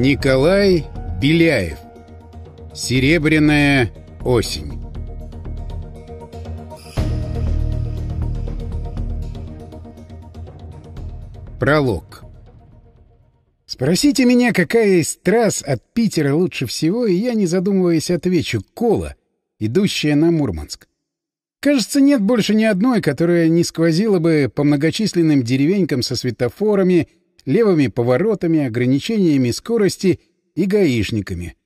Николай Беляев. Серебряная осень. Пролог. Спросите меня, какая из трасс от Питера лучше всего, и я, не задумываясь, отвечу — Кола, идущая на Мурманск. Кажется, нет больше ни одной, которая не сквозила бы по многочисленным деревенькам со светофорами, левыми поворотами, ограничениями скорости и гаишниками.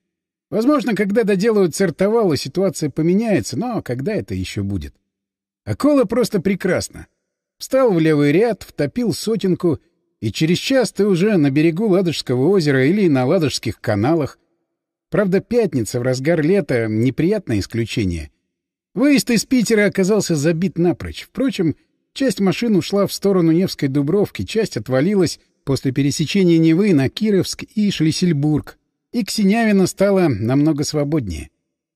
Возможно, когда доделают цертовалу, ситуация поменяется, но когда это еще будет? А кола просто прекрасно. Встал в левый ряд, втопил сотенку, и через час ты уже на берегу Ладожского озера или на Ладожских каналах. Правда, пятница в разгар лета — неприятное исключение. Выезд из Питера оказался забит напрочь. Впрочем, часть машин ушла в сторону Невской Дубровки, часть отвалилась после пересечения Невы на Кировск и Шлиссельбург. И Ксенявина стало намного свободнее.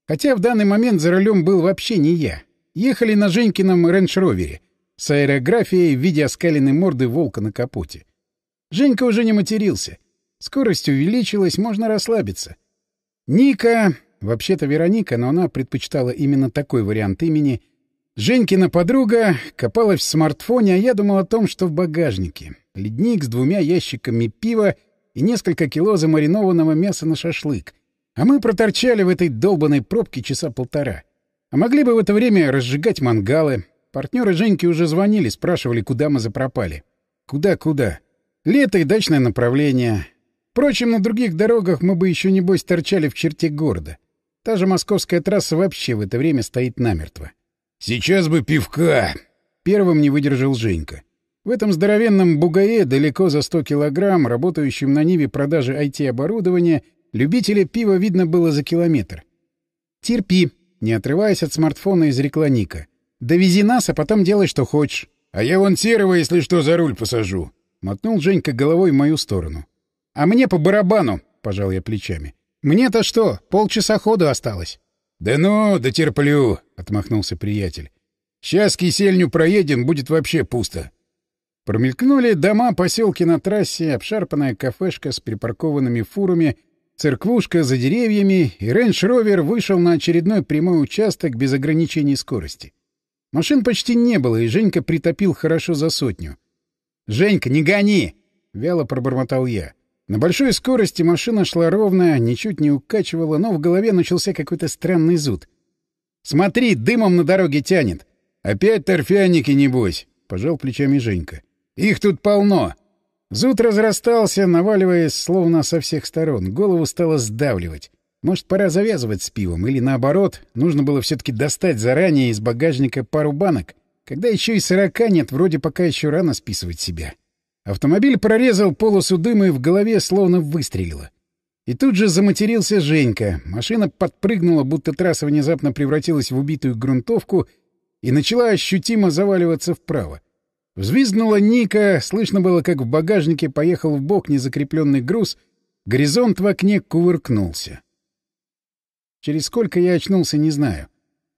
Хотя в данный момент за рулем был вообще не я. Ехали на Женькином рейндж-ровере с аэрографией в виде оскаленной морды волка на капоте. Женька уже не матерился. Скорость увеличилась, можно расслабиться. Ника Вообще-то Вероника, но она предпочитала именно такой вариант имени. Женькина подруга копалась в смартфоне, а я думал о том, что в багажнике. Ледник с двумя ящиками пива и несколько кило замаринованного мяса на шашлык. А мы проторчали в этой долбанной пробке часа полтора. А могли бы в это время разжигать мангалы. Партнеры Женьки уже звонили, спрашивали, куда мы запропали. Куда-куда? Лето и дачное направление. Впрочем, на других дорогах мы бы еще, небось, торчали в черте города. Та же московская трасса вообще в это время стоит намертво. «Сейчас бы пивка!» Первым не выдержал Женька. В этом здоровенном бугае, далеко за 100 килограмм, работающем на Ниве продажи IT-оборудования, любителя пива видно было за километр. «Терпи», — не отрываясь от смартфона, изрекла Ника. «Довези нас, а потом делай, что хочешь». «А я вон Серого, если что, за руль посажу», — мотнул Женька головой в мою сторону. «А мне по барабану», — пожал я плечами. «Мне-то что, полчаса ходу осталось?» «Да ну, дотерплю», — отмахнулся приятель. «Сейчас Кисельню проедем, будет вообще пусто». Промелькнули дома, поселки на трассе, обшарпанная кафешка с припаркованными фурами, церквушка за деревьями, и рейндж-ровер вышел на очередной прямой участок без ограничений скорости. Машин почти не было, и Женька притопил хорошо за сотню. «Женька, не гони!» — вяло пробормотал я. На большой скорости машина шла ровно, ничуть не укачивала, но в голове начался какой-то странный зуд. «Смотри, дымом на дороге тянет!» «Опять торфяники, небось!» — пожал плечами Женька. «Их тут полно!» Зуд разрастался, наваливаясь словно со всех сторон. Голову стало сдавливать. Может, пора завязывать с пивом, или наоборот, нужно было все-таки достать заранее из багажника пару банок, когда еще и сорока нет, вроде пока еще рано списывать себя. Автомобиль прорезал полосу дыма и в голове словно выстрелило. И тут же заматерился Женька. Машина подпрыгнула, будто трасса внезапно превратилась в убитую грунтовку и начала ощутимо заваливаться вправо. Взвизгнула Ника, слышно было, как в багажнике поехал в бок незакрепленный груз, горизонт в окне кувыркнулся. Через сколько я очнулся, не знаю.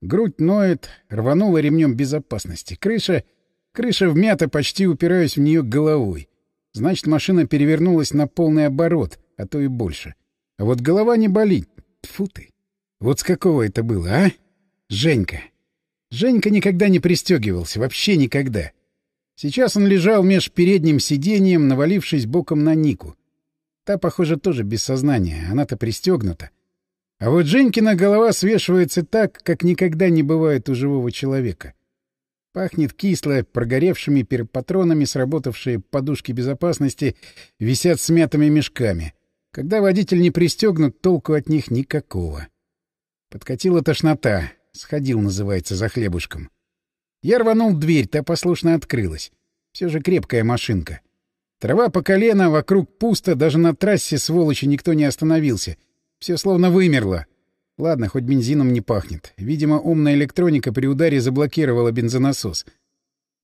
Грудь ноет, рванула ремнем безопасности. Крыша Крыша вмята, почти упираясь в нее головой. Значит, машина перевернулась на полный оборот, а то и больше. А вот голова не болит. Тфу ты. Вот с какого это было, а? Женька. Женька никогда не пристегивался, вообще никогда. Сейчас он лежал меж передним сиденьем, навалившись боком на Нику. Та, похоже, тоже без сознания, она-то пристегнута. А вот Женькина голова свешивается так, как никогда не бывает у живого человека. Пахнет кисло, прогоревшими патронами сработавшие подушки безопасности висят смятыми мешками. Когда водитель не пристегнут, толку от них никакого. Подкатила тошнота. Сходил, называется, за хлебушком. Я рванул дверь, та послушно открылась. Все же крепкая машинка. Трава по колено, вокруг пусто, даже на трассе, сволочи, никто не остановился. Все словно вымерло. Ладно, хоть бензином не пахнет. Видимо, умная электроника при ударе заблокировала бензонасос.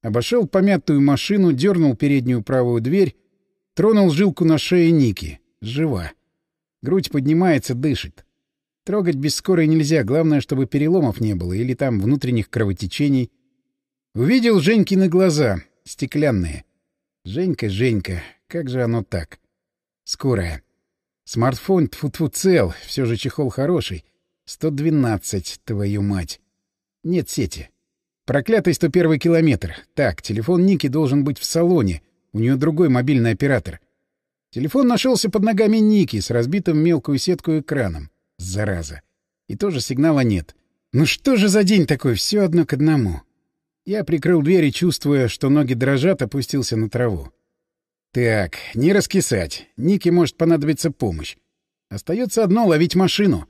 Обошел помятую машину, дернул переднюю правую дверь, тронул жилку на шее Ники. Жива. Грудь поднимается, дышит. Трогать без скорой нельзя, главное, чтобы переломов не было или там внутренних кровотечений. Увидел Женькины глаза, стеклянные. Женька, Женька, как же оно так? Скорая. Смартфон тфу-тфу цел, все же чехол хороший. 112, твою мать. Нет сети. Проклятый 101 километр. Так, телефон Ники должен быть в салоне. У нее другой мобильный оператор. Телефон нашелся под ногами Ники с разбитым мелкую сетку экраном. Зараза. И тоже сигнала нет. Ну что же за день такой? Все одно к одному. Я прикрыл дверь и, чувствуя, что ноги дрожат, опустился на траву. Так, не раскисать. Нике может понадобиться помощь. Остается одно — ловить машину.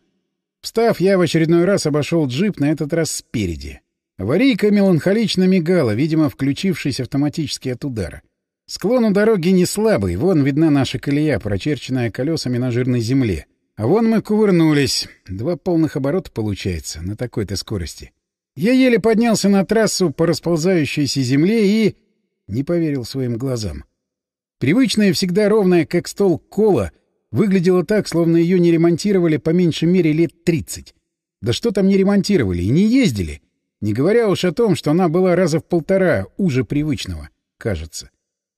Встав, я в очередной раз обошел джип, на этот раз спереди. Аварийка меланхолично мигала, видимо, включившись автоматически от удара. Склон у дороги не слабый, вон видна наша колея, прочерченная колесами на жирной земле. А вон мы кувырнулись. Два полных оборота получается на такой-то скорости. Я еле поднялся на трассу по расползающейся земле и... не поверил своим глазам. Привычная, всегда ровная, как стол, кола выглядела так, словно ее не ремонтировали по меньшей мере лет тридцать. Да что там не ремонтировали и не ездили, не говоря уж о том, что она была раза в полтора уже привычного, кажется.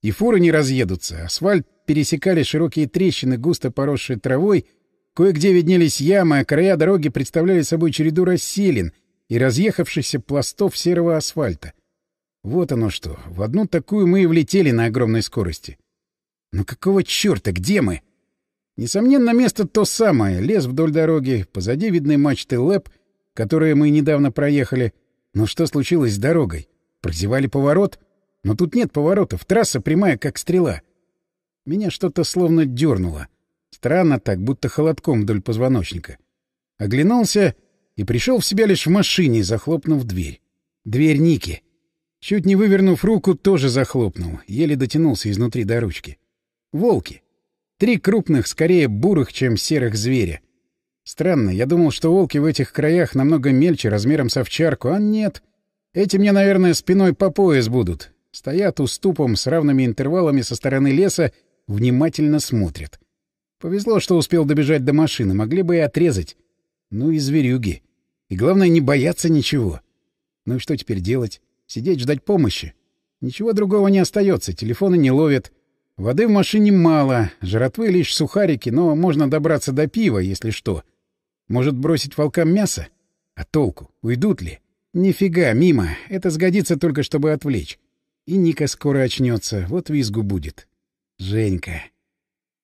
И фуры не разъедутся. Асфальт пересекали широкие трещины, густо поросшие травой. Кое-где виднелись ямы, а края дороги представляли собой череду расселин и разъехавшихся пластов серого асфальта. Вот оно что. В одну такую мы и влетели на огромной скорости. Но какого черта? Где мы? Несомненно, место то самое. Лес вдоль дороги, позади видны мачты ЛЭП, которые мы недавно проехали. Но что случилось с дорогой? Прозевали поворот? Но тут нет поворотов, трасса прямая, как стрела. Меня что-то словно дернуло. Странно так, будто холодком вдоль позвоночника. Оглянулся и пришел в себя лишь в машине, захлопнув дверь. Дверь Ники. Чуть не вывернув руку, тоже захлопнул, еле дотянулся изнутри до ручки. Волки. Три крупных, скорее бурых, чем серых зверя. Странно, я думал, что волки в этих краях намного мельче, размером с овчарку, а нет. Эти мне, наверное, спиной по пояс будут. Стоят уступом с равными интервалами со стороны леса, внимательно смотрят. Повезло, что успел добежать до машины, могли бы и отрезать. Ну и зверюги. И главное, не бояться ничего. Ну и что теперь делать? Сидеть, ждать помощи? Ничего другого не остается, телефоны не ловят. Воды в машине мало, жратвы лишь сухарики, но можно добраться до пива, если что. Может, бросить волкам мясо? А толку? Уйдут ли? Нифига, мимо. Это сгодится только, чтобы отвлечь. И Ника скоро очнется, вот визгу будет. Женька.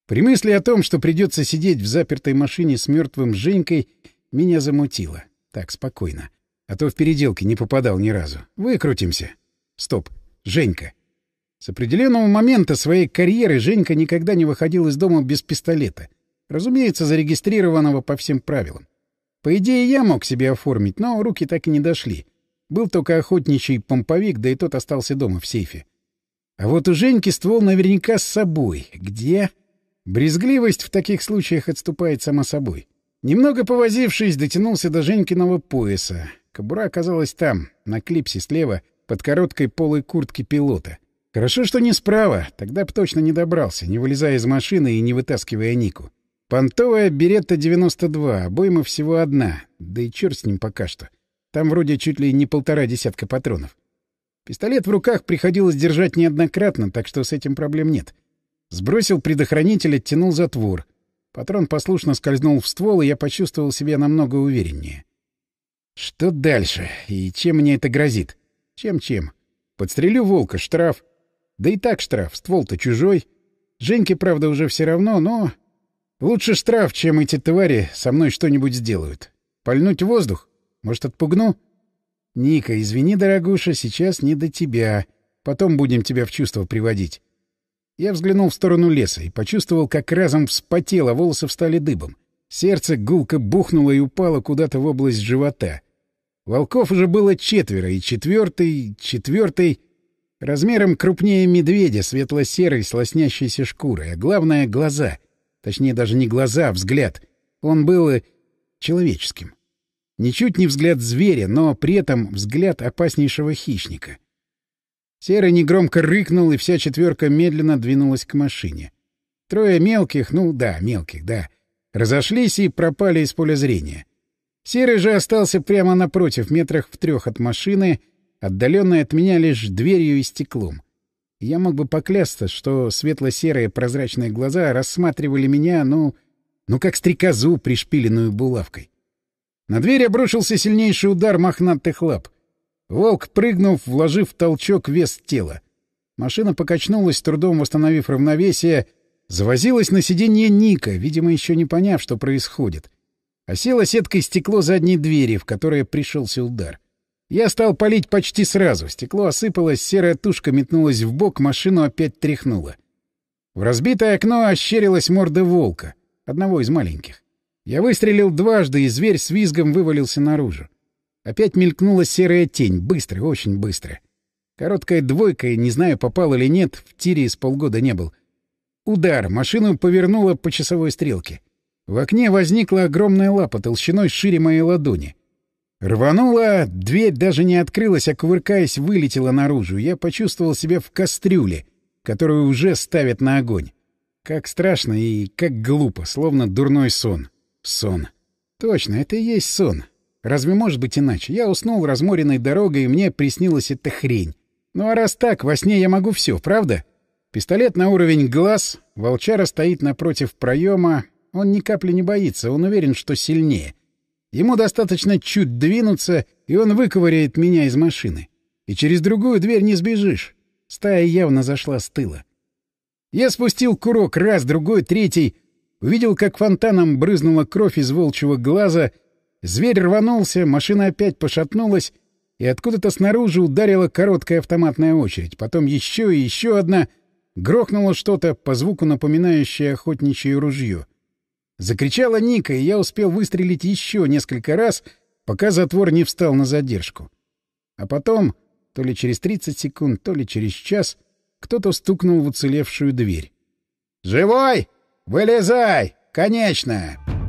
При мысли о том, что придется сидеть в запертой машине с мертвым Женькой, меня замутило. Так, спокойно. А то в переделке не попадал ни разу. Выкрутимся. Стоп. Женька. С определенного момента своей карьеры Женька никогда не выходил из дома без пистолета. Разумеется, зарегистрированного по всем правилам. По идее, я мог себе оформить, но руки так и не дошли. Был только охотничий помповик, да и тот остался дома в сейфе. А вот у Женьки ствол наверняка с собой. Где? Брезгливость в таких случаях отступает сама собой. Немного повозившись, дотянулся до Женькиного пояса. Кобура оказалась там, на клипсе слева, под короткой полой куртки пилота. Хорошо, что не справа, тогда б точно не добрался, не вылезая из машины и не вытаскивая Нику. Понтовая беретта-92, обойма всего одна, да и черт с ним пока что. Там вроде чуть ли не полтора десятка патронов. Пистолет в руках приходилось держать неоднократно, так что с этим проблем нет. Сбросил предохранитель, оттянул затвор. Патрон послушно скользнул в ствол, и я почувствовал себя намного увереннее. Что дальше? И чем мне это грозит? Чем-чем? Подстрелю волка, штраф. Да и так штраф, ствол-то чужой. Женьке, правда, уже все равно, но... Лучше штраф, чем эти твари со мной что-нибудь сделают. Пальнуть воздух? Может, отпугну? Ника, извини, дорогуша, сейчас не до тебя. Потом будем тебя в чувство приводить. Я взглянул в сторону леса и почувствовал, как разом вспотело, волосы встали дыбом. Сердце гулко бухнуло и упало куда-то в область живота. Волков уже было четверо, и четвертый, четвертый... Размером крупнее медведя, светло-серой, с лоснящейся шкурой, а главное — глаза. Точнее, даже не глаза, а взгляд. Он был э, человеческим. Ничуть не взгляд зверя, но при этом взгляд опаснейшего хищника. Серый негромко рыкнул, и вся четверка медленно двинулась к машине. Трое мелких, ну да, мелких, да, разошлись и пропали из поля зрения. Серый же остался прямо напротив, метрах в трех от машины, отдаленной от меня лишь дверью и стеклом. Я мог бы поклясться, что светло-серые прозрачные глаза рассматривали меня, ну, ну как стрекозу, пришпиленную булавкой. На дверь обрушился сильнейший удар мохнатых лап. Волк, прыгнув, вложив в толчок вес тела. Машина покачнулась, трудом восстановив равновесие, завозилась на сиденье Ника, видимо, еще не поняв, что происходит. Осела сеткой стекло задней двери, в которое пришелся удар. Я стал палить почти сразу. Стекло осыпалось, серая тушка метнулась в бок, машину опять тряхнуло. В разбитое окно ощерилась морда волка, одного из маленьких. Я выстрелил дважды, и зверь с визгом вывалился наружу. Опять мелькнула серая тень, быстро, очень быстро. Короткая двойка, и не знаю, попал или нет, в тире с полгода не был. Удар, машину повернуло по часовой стрелке. В окне возникла огромная лапа толщиной шире моей ладони. Рванула, дверь даже не открылась, а, кувыркаясь, вылетела наружу. Я почувствовал себя в кастрюле, которую уже ставят на огонь. Как страшно и как глупо, словно дурной сон. Сон. Точно, это и есть сон. Разве может быть иначе? Я уснул разморенной дорогой, и мне приснилась эта хрень. Ну а раз так, во сне я могу все, правда? Пистолет на уровень глаз, волчара стоит напротив проема. Он ни капли не боится, он уверен, что сильнее. Ему достаточно чуть двинуться, и он выковыряет меня из машины. И через другую дверь не сбежишь. Стая явно зашла с тыла. Я спустил курок раз, другой, третий — Увидел, как фонтаном брызнула кровь из волчьего глаза. Зверь рванулся, машина опять пошатнулась, и откуда-то снаружи ударила короткая автоматная очередь. Потом еще и еще одна. Грохнуло что-то, по звуку напоминающее охотничье ружье. Закричала Ника, и я успел выстрелить еще несколько раз, пока затвор не встал на задержку. А потом, то ли через 30 секунд, то ли через час, кто-то стукнул в уцелевшую дверь. «Живой!» «Вылезай! Конечно!»